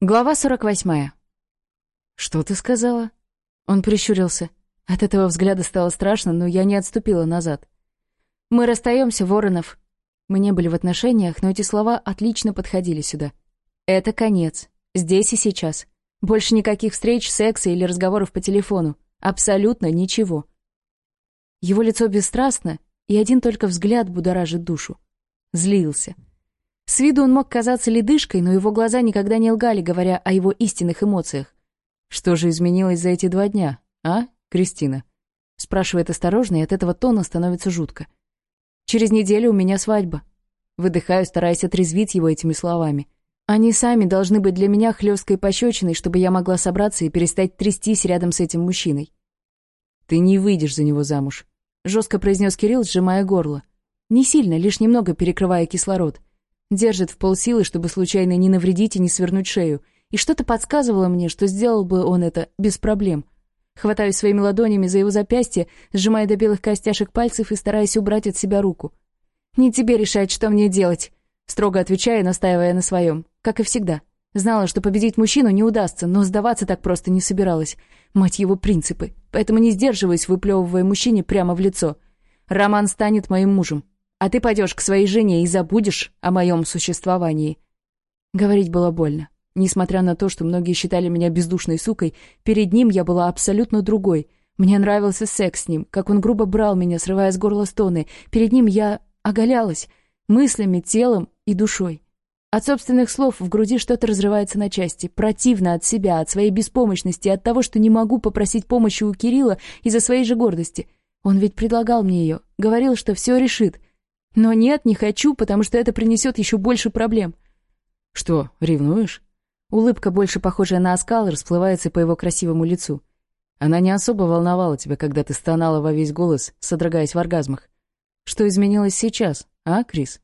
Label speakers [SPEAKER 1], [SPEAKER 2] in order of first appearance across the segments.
[SPEAKER 1] Глава 48. «Что ты сказала?» Он прищурился. От этого взгляда стало страшно, но я не отступила назад. «Мы расстаемся, Воронов». Мы не были в отношениях, но эти слова отлично подходили сюда. «Это конец. Здесь и сейчас. Больше никаких встреч, секса или разговоров по телефону. Абсолютно ничего». Его лицо бесстрастно, и один только взгляд будоражит душу. Злился. С виду он мог казаться ледышкой, но его глаза никогда не лгали, говоря о его истинных эмоциях. «Что же изменилось за эти два дня, а, Кристина?» Спрашивает осторожно, и от этого тона становится жутко. «Через неделю у меня свадьба». Выдыхаю, стараясь отрезвить его этими словами. «Они сами должны быть для меня хлёсткой пощечиной, чтобы я могла собраться и перестать трястись рядом с этим мужчиной». «Ты не выйдешь за него замуж», — жестко произнес Кирилл, сжимая горло. «Не сильно, лишь немного перекрывая кислород». Держит в полсилы, чтобы случайно не навредить и не свернуть шею. И что-то подсказывало мне, что сделал бы он это без проблем. Хватаюсь своими ладонями за его запястье, сжимая до белых костяшек пальцев и стараясь убрать от себя руку. «Не тебе решать, что мне делать», — строго отвечая, настаивая на своем. Как и всегда. Знала, что победить мужчину не удастся, но сдаваться так просто не собиралась. Мать его принципы. Поэтому не сдерживаюсь, выплевывая мужчине прямо в лицо. «Роман станет моим мужем а ты пойдешь к своей жене и забудешь о моем существовании». Говорить было больно. Несмотря на то, что многие считали меня бездушной сукой, перед ним я была абсолютно другой. Мне нравился секс с ним, как он грубо брал меня, срывая с горла стоны. Перед ним я оголялась мыслями, телом и душой. От собственных слов в груди что-то разрывается на части. Противно от себя, от своей беспомощности, от того, что не могу попросить помощи у Кирилла из-за своей же гордости. Он ведь предлагал мне ее, говорил, что все решит — но нет, не хочу, потому что это принесет еще больше проблем. Что, ревнуешь? Улыбка, больше похожая на оскал, расплывается по его красивому лицу. Она не особо волновала тебя, когда ты стонала во весь голос, содрогаясь в оргазмах. Что изменилось сейчас, а, Крис?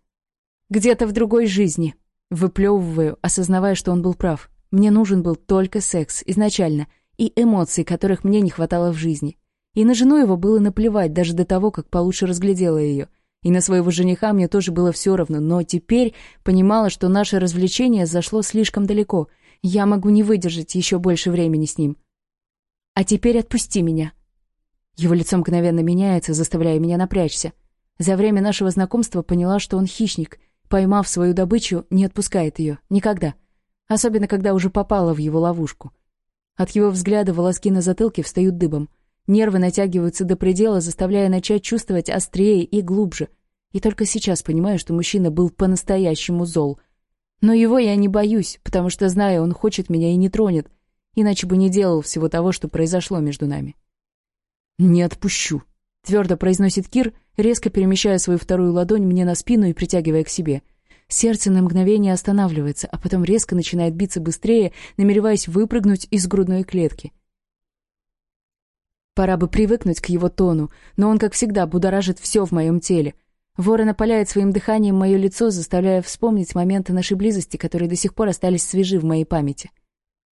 [SPEAKER 1] Где-то в другой жизни. Выплевываю, осознавая, что он был прав. Мне нужен был только секс изначально и эмоции, которых мне не хватало в жизни. И на жену его было наплевать даже до того, как получше разглядела ее и на своего жениха мне тоже было все равно, но теперь понимала, что наше развлечение зашло слишком далеко. Я могу не выдержать еще больше времени с ним. «А теперь отпусти меня». Его лицо мгновенно меняется, заставляя меня напрячься. За время нашего знакомства поняла, что он хищник. Поймав свою добычу, не отпускает ее. Никогда. Особенно, когда уже попала в его ловушку. От его взгляда волоски на затылке встают дыбом — Нервы натягиваются до предела, заставляя начать чувствовать острее и глубже. И только сейчас понимаю, что мужчина был по-настоящему зол. Но его я не боюсь, потому что знаю, он хочет меня и не тронет, иначе бы не делал всего того, что произошло между нами. «Не отпущу», — твердо произносит Кир, резко перемещая свою вторую ладонь мне на спину и притягивая к себе. Сердце на мгновение останавливается, а потом резко начинает биться быстрее, намереваясь выпрыгнуть из грудной клетки. Пора бы привыкнуть к его тону, но он, как всегда, будоражит все в моем теле. Ворон опаляет своим дыханием мое лицо, заставляя вспомнить моменты нашей близости, которые до сих пор остались свежи в моей памяти.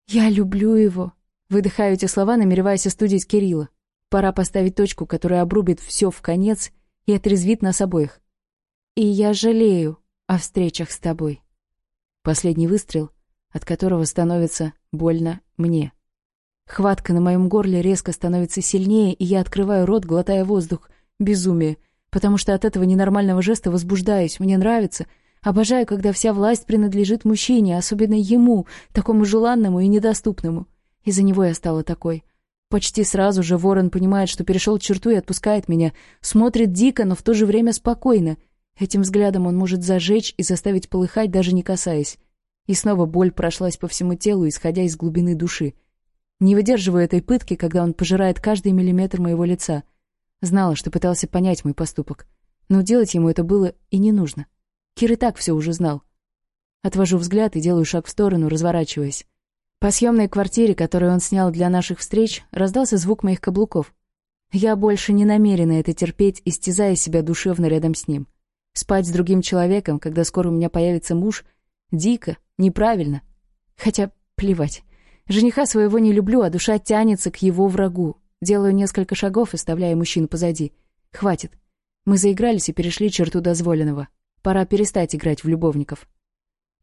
[SPEAKER 1] «Я люблю его», — выдыхаю эти слова, намереваясь остудить Кирилла. «Пора поставить точку, которая обрубит все в конец и отрезвит нас обоих. И я жалею о встречах с тобой». Последний выстрел, от которого становится больно мне. Хватка на моем горле резко становится сильнее, и я открываю рот, глотая воздух. Безумие. Потому что от этого ненормального жеста возбуждаюсь, мне нравится. Обожаю, когда вся власть принадлежит мужчине, особенно ему, такому желанному и недоступному. Из-за него я стала такой. Почти сразу же Ворон понимает, что перешел черту и отпускает меня. Смотрит дико, но в то же время спокойно. Этим взглядом он может зажечь и заставить полыхать, даже не касаясь. И снова боль прошлась по всему телу, исходя из глубины души не выдерживаю этой пытки, когда он пожирает каждый миллиметр моего лица. Знала, что пытался понять мой поступок. Но делать ему это было и не нужно. Кир и так все уже знал. Отвожу взгляд и делаю шаг в сторону, разворачиваясь. По съемной квартире, которую он снял для наших встреч, раздался звук моих каблуков. Я больше не намерена это терпеть, истязая себя душевно рядом с ним. Спать с другим человеком, когда скоро у меня появится муж, дико, неправильно. Хотя плевать. Жениха своего не люблю, а душа тянется к его врагу. Делаю несколько шагов, оставляя мужчину позади. Хватит. Мы заигрались и перешли черту дозволенного. Пора перестать играть в любовников.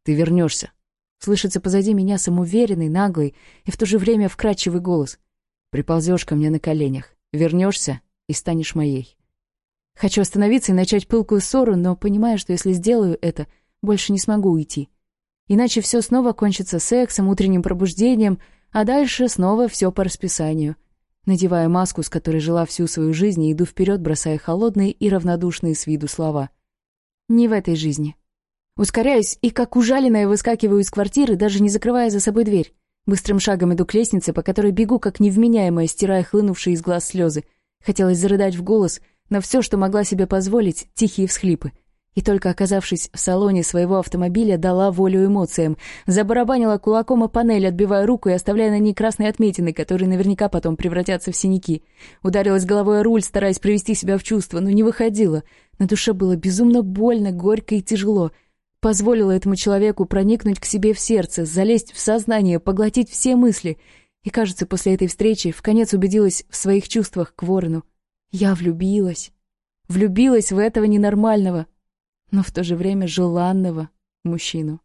[SPEAKER 1] «Ты вернешься. Слышится позади меня самоуверенный, наглый и в то же время вкрадчивый голос. Приползешь ко мне на коленях, вернешься и станешь моей. Хочу остановиться и начать пылкую ссору, но понимаю, что если сделаю это, больше не смогу уйти. Иначе все снова кончится сексом, утренним пробуждением, а дальше снова все по расписанию. Надеваю маску, с которой жила всю свою жизнь, и иду вперед, бросая холодные и равнодушные с виду слова. Не в этой жизни. Ускоряюсь и, как ужаленная, выскакиваю из квартиры, даже не закрывая за собой дверь. Быстрым шагом иду к лестнице, по которой бегу, как невменяемая, стирая хлынувшие из глаз слезы. Хотелось зарыдать в голос, но все, что могла себе позволить, — тихие всхлипы — и только оказавшись в салоне своего автомобиля, дала волю эмоциям. Забарабанила кулаком о панель, отбивая руку и оставляя на ней красные отметины, которые наверняка потом превратятся в синяки. Ударилась головой о руль, стараясь привести себя в чувство, но не выходила. На душе было безумно больно, горько и тяжело. Позволила этому человеку проникнуть к себе в сердце, залезть в сознание, поглотить все мысли. И, кажется, после этой встречи в конец убедилась в своих чувствах к ворону. Я влюбилась. Влюбилась в этого ненормального, но в то же время желанного мужчину.